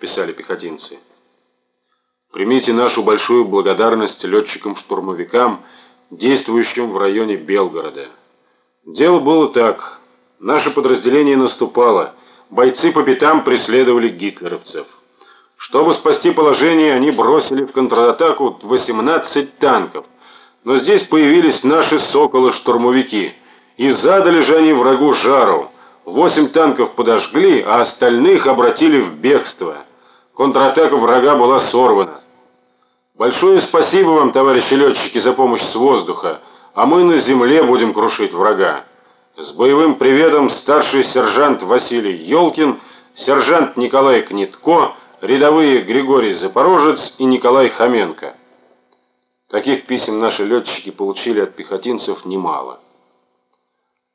писали пехотинцы. Примите нашу большую благодарность летчикам-штурмовикам, действующим в районе Белгорода. Дело было так. Наше подразделение наступало. Бойцы по пятам преследовали гитлеровцев. Чтобы спасти положение, они бросили в контратаку 18 танков. Но здесь появились наши «Соколы»-штурмовики. И задали же они врагу жару. Восемь танков подожгли, а остальных обратили в бегство. Контратака врага была сорвана. Большое спасибо вам, товарищи летчики, за помощь с воздуха, а мы на земле будем крушить врага. С боевым приветом старший сержант Василий Ёлкин, сержант Николай Книтко, рядовые Григорий Запорожец и Николай Хоменко. Таких писем наши летчики получили от пехотинцев немало.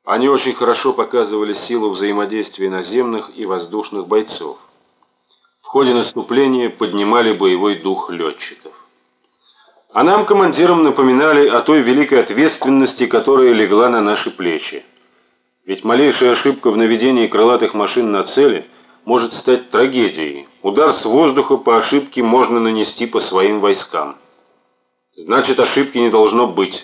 Они очень хорошо показывали силу взаимодействия наземных и воздушных бойцов. В ходе наступления поднимали боевой дух летчиков. А нам, командирам, напоминали о той великой ответственности, которая легла на наши плечи. Ведь малейшая ошибка в наведении крылатых машин на цели может стать трагедией. Удар с воздуха по ошибке можно нанести по своим войскам. Значит, ошибки не должно быть.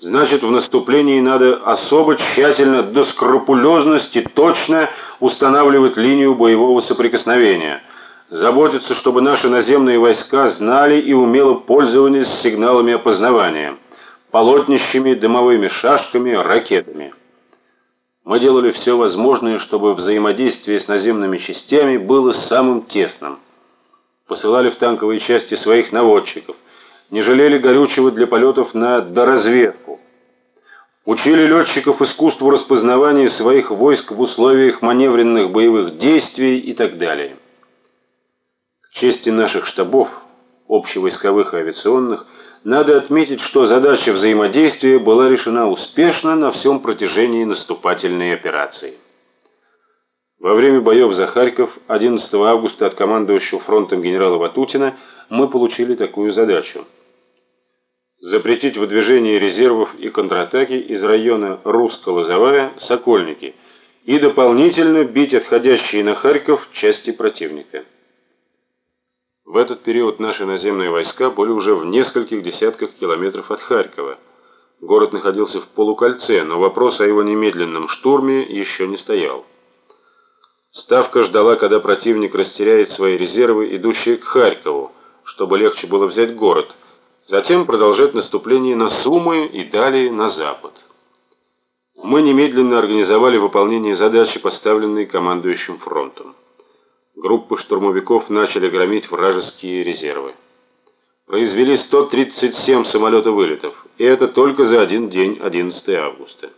Значит, в наступлении надо особо тщательно, до скрупулезности, точно устанавливать линию боевого соприкосновения – заботиться, чтобы наши наземные войска знали и умело пользовались сигналами опознавания, полотнищами, дымовыми шашками, ракетами. Мы делали все возможное, чтобы взаимодействие с наземными частями было самым тесным. Посылали в танковые части своих наводчиков, не жалели горючего для полетов на доразведку. Учили летчиков искусству распознавания своих войск в условиях маневренных боевых действий и так далее чести наших штабов, общевойсковых и авиационных, надо отметить, что задача взаимодействия была решена успешно на всем протяжении наступательной операции. Во время боев за Харьков 11 августа от командующего фронтом генерала Ватутина мы получили такую задачу. Запретить выдвижение резервов и контратаки из района Русско-Лозовая, Сокольники и дополнительно бить отходящие на Харьков части противника. В этот период наши наземные войска были уже в нескольких десятках километров от Харькова. Город находился в полукольце, но вопрос о его немедленном штурме еще не стоял. Ставка ждала, когда противник растеряет свои резервы, идущие к Харькову, чтобы легче было взять город, затем продолжать наступление на Сумы и далее на запад. Мы немедленно организовали выполнение задачи, поставленной командующим фронтом группы штурмовиков начали громить вражеские резервы. Произвели 137 самолета-вылетов, и это только за один день, 11 августа.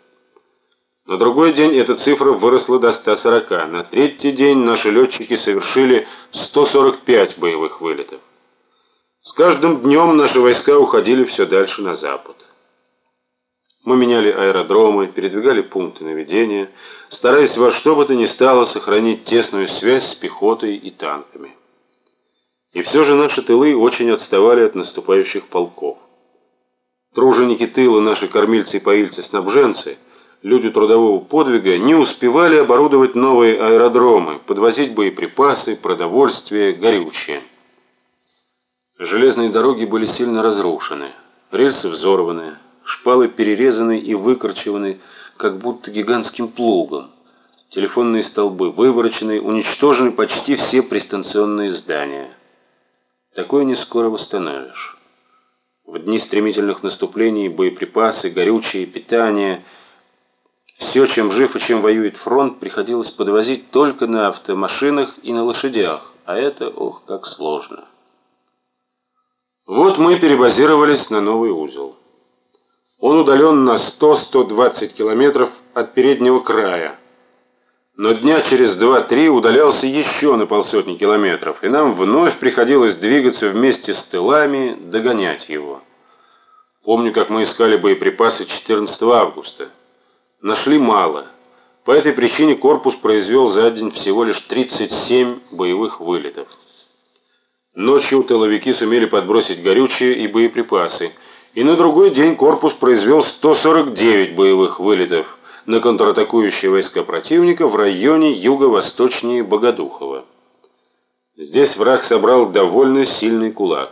На другой день эта цифра выросла до 140. На третий день наши летчики совершили 145 боевых вылетов. С каждым днем наши войска уходили все дальше на запад. Мы меняли аэродромы, передвигали пункты наведения, стараясь во что бы то ни стало сохранить тесную связь с пехотой и танками. И все же наши тылы очень отставали от наступающих полков. Труженики тыла, наши кормильцы и поильцы-снабженцы, люди трудового подвига, не успевали оборудовать новые аэродромы, подвозить боеприпасы, продовольствие, горючее. Железные дороги были сильно разрушены, рельсы взорваны, шпалы перерезаны и выкорчеваны, как будто гигантским плугом. Телефонные столбы выворочены, уничтожены почти все пристанционные здания. Такое не скоро восстановишь. В дни стремительных наступлений боеприпасы, горючее, питание, все, чем жив и чем воюет фронт, приходилось подвозить только на автомашинах и на лошадях, а это, ох, как сложно. Вот мы перебазировались на новый узел. Он удален на 100-120 километров от переднего края. Но дня через два-три удалялся еще на полсотни километров, и нам вновь приходилось двигаться вместе с тылами, догонять его. Помню, как мы искали боеприпасы 14 августа. Нашли мало. По этой причине корпус произвел за день всего лишь 37 боевых вылетов. Ночью тыловики сумели подбросить горючее и боеприпасы – и на другой день корпус произвел 149 боевых вылетов на контратакующие войска противника в районе юго-восточнее Богодухова. Здесь враг собрал довольно сильный кулак.